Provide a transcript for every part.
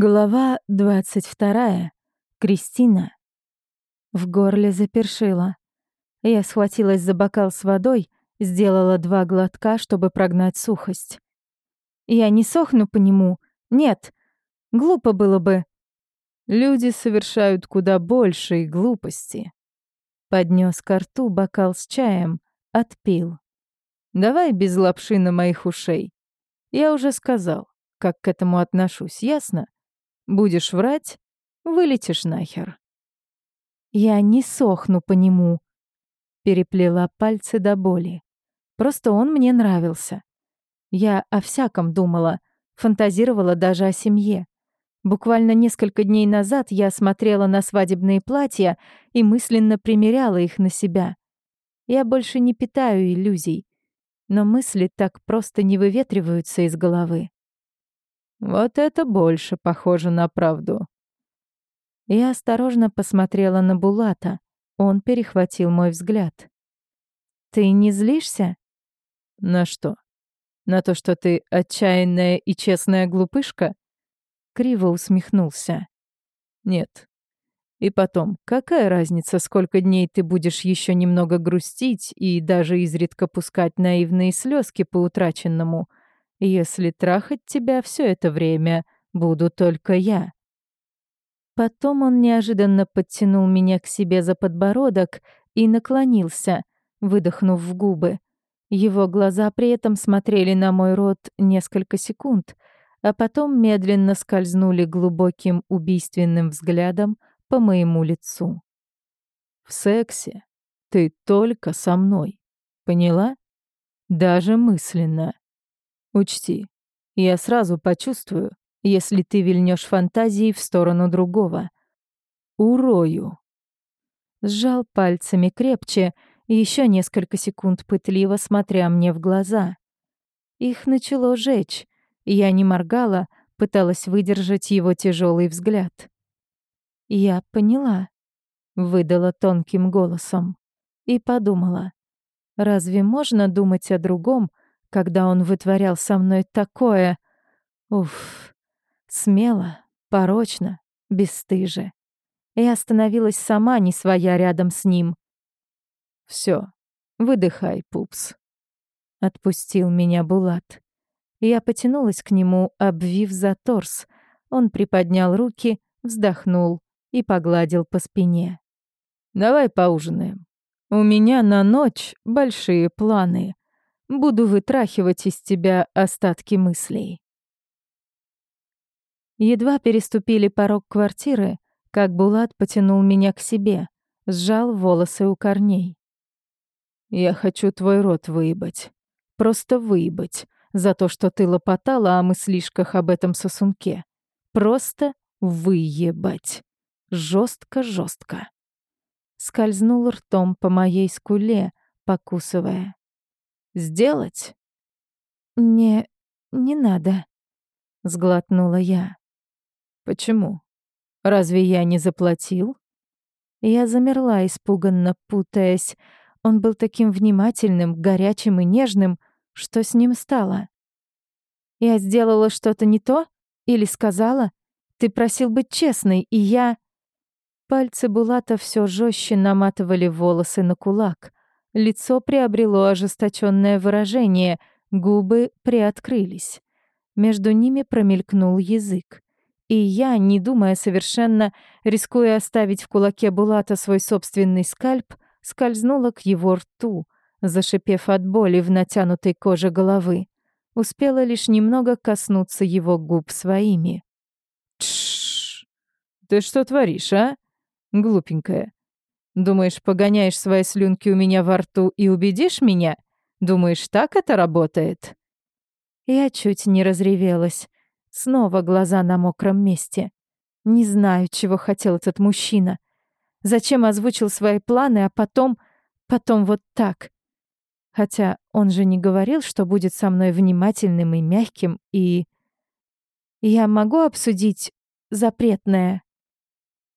Глава двадцать вторая. Кристина. В горле запершило. Я схватилась за бокал с водой, сделала два глотка, чтобы прогнать сухость. Я не сохну по нему. Нет. Глупо было бы. Люди совершают куда большие глупости. Поднес ко рту бокал с чаем, отпил. Давай без лапши на моих ушей. Я уже сказал, как к этому отношусь, ясно? Будешь врать — вылетишь нахер. Я не сохну по нему. Переплела пальцы до боли. Просто он мне нравился. Я о всяком думала, фантазировала даже о семье. Буквально несколько дней назад я смотрела на свадебные платья и мысленно примеряла их на себя. Я больше не питаю иллюзий, но мысли так просто не выветриваются из головы. Вот это больше похоже на правду. Я осторожно посмотрела на Булата. Он перехватил мой взгляд. «Ты не злишься?» «На что? На то, что ты отчаянная и честная глупышка?» Криво усмехнулся. «Нет. И потом, какая разница, сколько дней ты будешь еще немного грустить и даже изредка пускать наивные слезки по утраченному?» Если трахать тебя все это время буду только я». Потом он неожиданно подтянул меня к себе за подбородок и наклонился, выдохнув в губы. Его глаза при этом смотрели на мой рот несколько секунд, а потом медленно скользнули глубоким убийственным взглядом по моему лицу. «В сексе ты только со мной, поняла? Даже мысленно. Учти, я сразу почувствую, если ты вильнешь фантазии в сторону другого. Урою. Сжал пальцами крепче и еще несколько секунд пытливо смотря мне в глаза. Их начало жечь, я не моргала, пыталась выдержать его тяжелый взгляд. «Я поняла», — выдала тонким голосом и подумала. «Разве можно думать о другом, когда он вытворял со мной такое. Уф, смело, порочно, бесстыже. Я становилась сама не своя рядом с ним. Все, выдыхай, пупс. Отпустил меня Булат. Я потянулась к нему, обвив за торс. Он приподнял руки, вздохнул и погладил по спине. «Давай поужинаем. У меня на ночь большие планы. Буду вытрахивать из тебя остатки мыслей. Едва переступили порог квартиры, как Булат потянул меня к себе, сжал волосы у корней. «Я хочу твой рот выебать. Просто выебать. За то, что ты лопотала о мыслишках об этом сосунке. Просто выебать. жестко жестко Скользнул ртом по моей скуле, покусывая. Сделать? Не, не надо, сглотнула я. Почему? Разве я не заплатил? Я замерла, испуганно путаясь. Он был таким внимательным, горячим и нежным, что с ним стало. Я сделала что-то не то? Или сказала? Ты просил быть честной, и я... Пальцы Булата все жестче наматывали волосы на кулак. Лицо приобрело ожесточенное выражение, губы приоткрылись. Между ними промелькнул язык. И я, не думая совершенно, рискуя оставить в кулаке Булата свой собственный скальп, скользнула к его рту, зашипев от боли в натянутой коже головы. Успела лишь немного коснуться его губ своими. «Тш! Ты что творишь, а? Глупенькая. Думаешь, погоняешь свои слюнки у меня во рту и убедишь меня? Думаешь, так это работает?» Я чуть не разревелась. Снова глаза на мокром месте. Не знаю, чего хотел этот мужчина. Зачем озвучил свои планы, а потом... Потом вот так. Хотя он же не говорил, что будет со мной внимательным и мягким, и... Я могу обсудить запретное?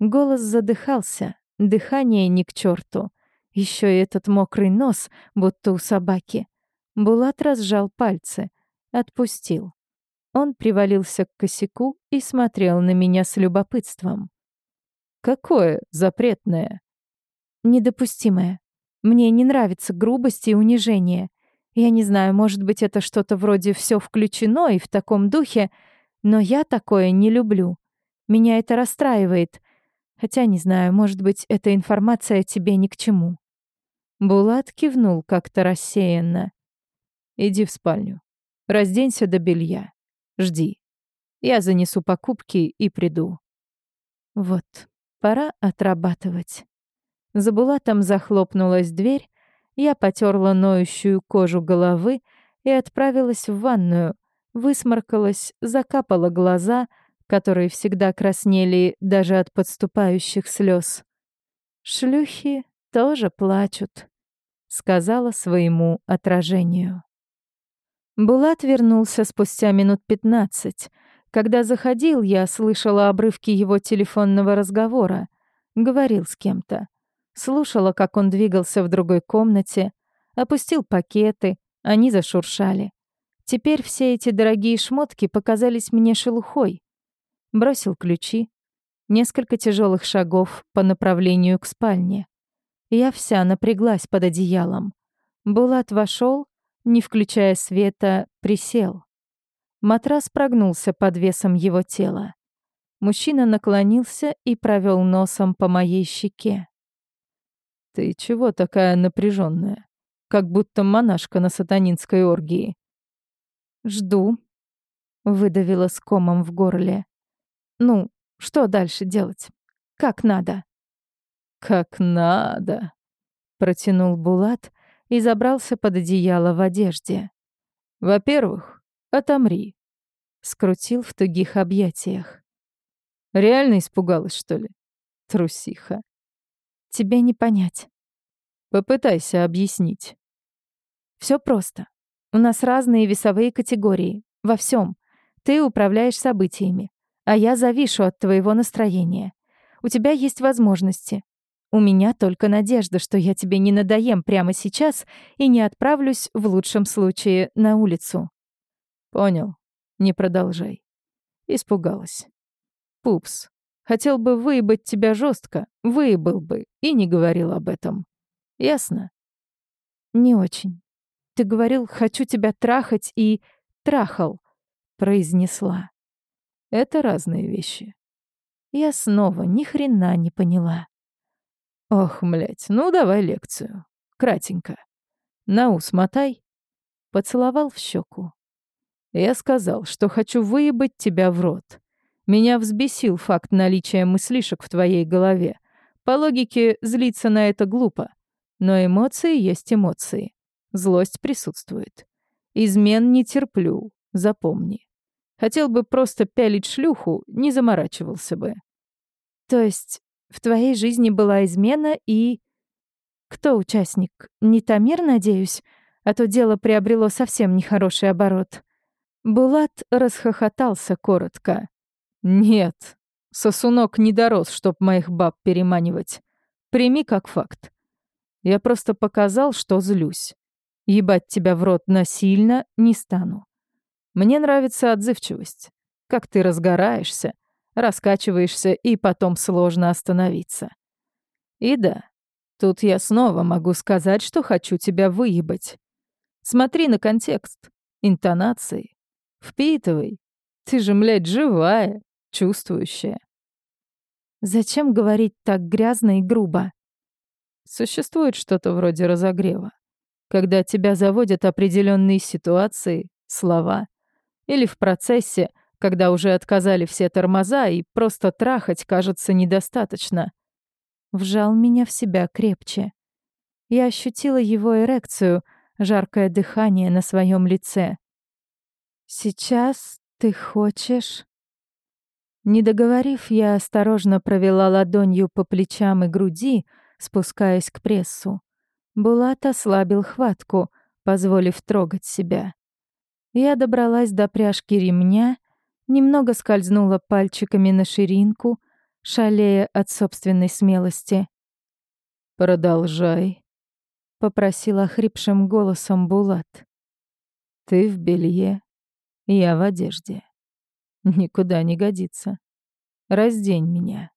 Голос задыхался, Дыхание ни к черту. Еще и этот мокрый нос, будто у собаки. Булат разжал пальцы. Отпустил. Он привалился к косяку и смотрел на меня с любопытством. «Какое запретное?» «Недопустимое. Мне не нравится грубость и унижение. Я не знаю, может быть, это что-то вроде «все включено» и в таком духе, но я такое не люблю. Меня это расстраивает. Хотя, не знаю, может быть, эта информация тебе ни к чему». Булат кивнул как-то рассеянно. «Иди в спальню. Разденься до белья. Жди. Я занесу покупки и приду». Вот, пора отрабатывать. За Булатом захлопнулась дверь, я потерла ноющую кожу головы и отправилась в ванную, высморкалась, закапала глаза, которые всегда краснели даже от подступающих слез. Шлюхи тоже плачут, сказала своему отражению. Булат вернулся спустя минут пятнадцать. Когда заходил, я слышала обрывки его телефонного разговора. Говорил с кем-то. Слушала, как он двигался в другой комнате. Опустил пакеты, они зашуршали. Теперь все эти дорогие шмотки показались мне шелухой. Бросил ключи. Несколько тяжелых шагов по направлению к спальне. Я вся напряглась под одеялом. Булат вошел, не включая света, присел. Матрас прогнулся под весом его тела. Мужчина наклонился и провел носом по моей щеке. «Ты чего такая напряженная? Как будто монашка на сатанинской оргии». «Жду», — выдавила с комом в горле. «Ну, что дальше делать? Как надо?» «Как надо», — протянул Булат, — и забрался под одеяло в одежде. «Во-первых, отомри», — скрутил в тугих объятиях. «Реально испугалась, что ли? Трусиха». «Тебе не понять». «Попытайся объяснить». Все просто. У нас разные весовые категории. Во всем. Ты управляешь событиями, а я завишу от твоего настроения. У тебя есть возможности. У меня только надежда, что я тебе не надоем прямо сейчас и не отправлюсь, в лучшем случае, на улицу. Понял. Не продолжай. Испугалась. Пупс. Хотел бы выебать тебя жестко, выебал бы и не говорил об этом. Ясно? Не очень. Ты говорил, хочу тебя трахать и трахал, произнесла. Это разные вещи. Я снова ни хрена не поняла. Ох, млять, ну давай лекцию. Кратенько. На ус мотай. Поцеловал в щеку. Я сказал, что хочу выебать тебя в рот. Меня взбесил факт наличия мыслишек в твоей голове. По логике, злиться на это глупо. Но эмоции есть эмоции. Злость присутствует. Измен не терплю, запомни. Хотел бы просто пялить шлюху, не заморачивался бы. То есть в твоей жизни была измена и... Кто участник? Не Тамир, надеюсь? А то дело приобрело совсем нехороший оборот. Булат расхохотался коротко. «Нет, сосунок не дорос, чтоб моих баб переманивать. Прими как факт. Я просто показал, что злюсь. Ебать тебя в рот насильно не стану. Мне нравится отзывчивость. Как ты разгораешься, раскачиваешься, и потом сложно остановиться. И да, тут я снова могу сказать, что хочу тебя выебать. Смотри на контекст, интонации. Впитывай. Ты же, млядь, живая, чувствующая. Зачем говорить так грязно и грубо? Существует что-то вроде разогрева. Когда тебя заводят определенные ситуации, слова, или в процессе — когда уже отказали все тормоза и просто трахать, кажется, недостаточно. Вжал меня в себя крепче. Я ощутила его эрекцию, жаркое дыхание на своем лице. «Сейчас ты хочешь...» Не договорив, я осторожно провела ладонью по плечам и груди, спускаясь к прессу. Булат ослабил хватку, позволив трогать себя. Я добралась до пряжки ремня немного скользнула пальчиками на ширинку, шалея от собственной смелости. «Продолжай», — попросила хрипшим голосом Булат. «Ты в белье. Я в одежде. Никуда не годится. Раздень меня.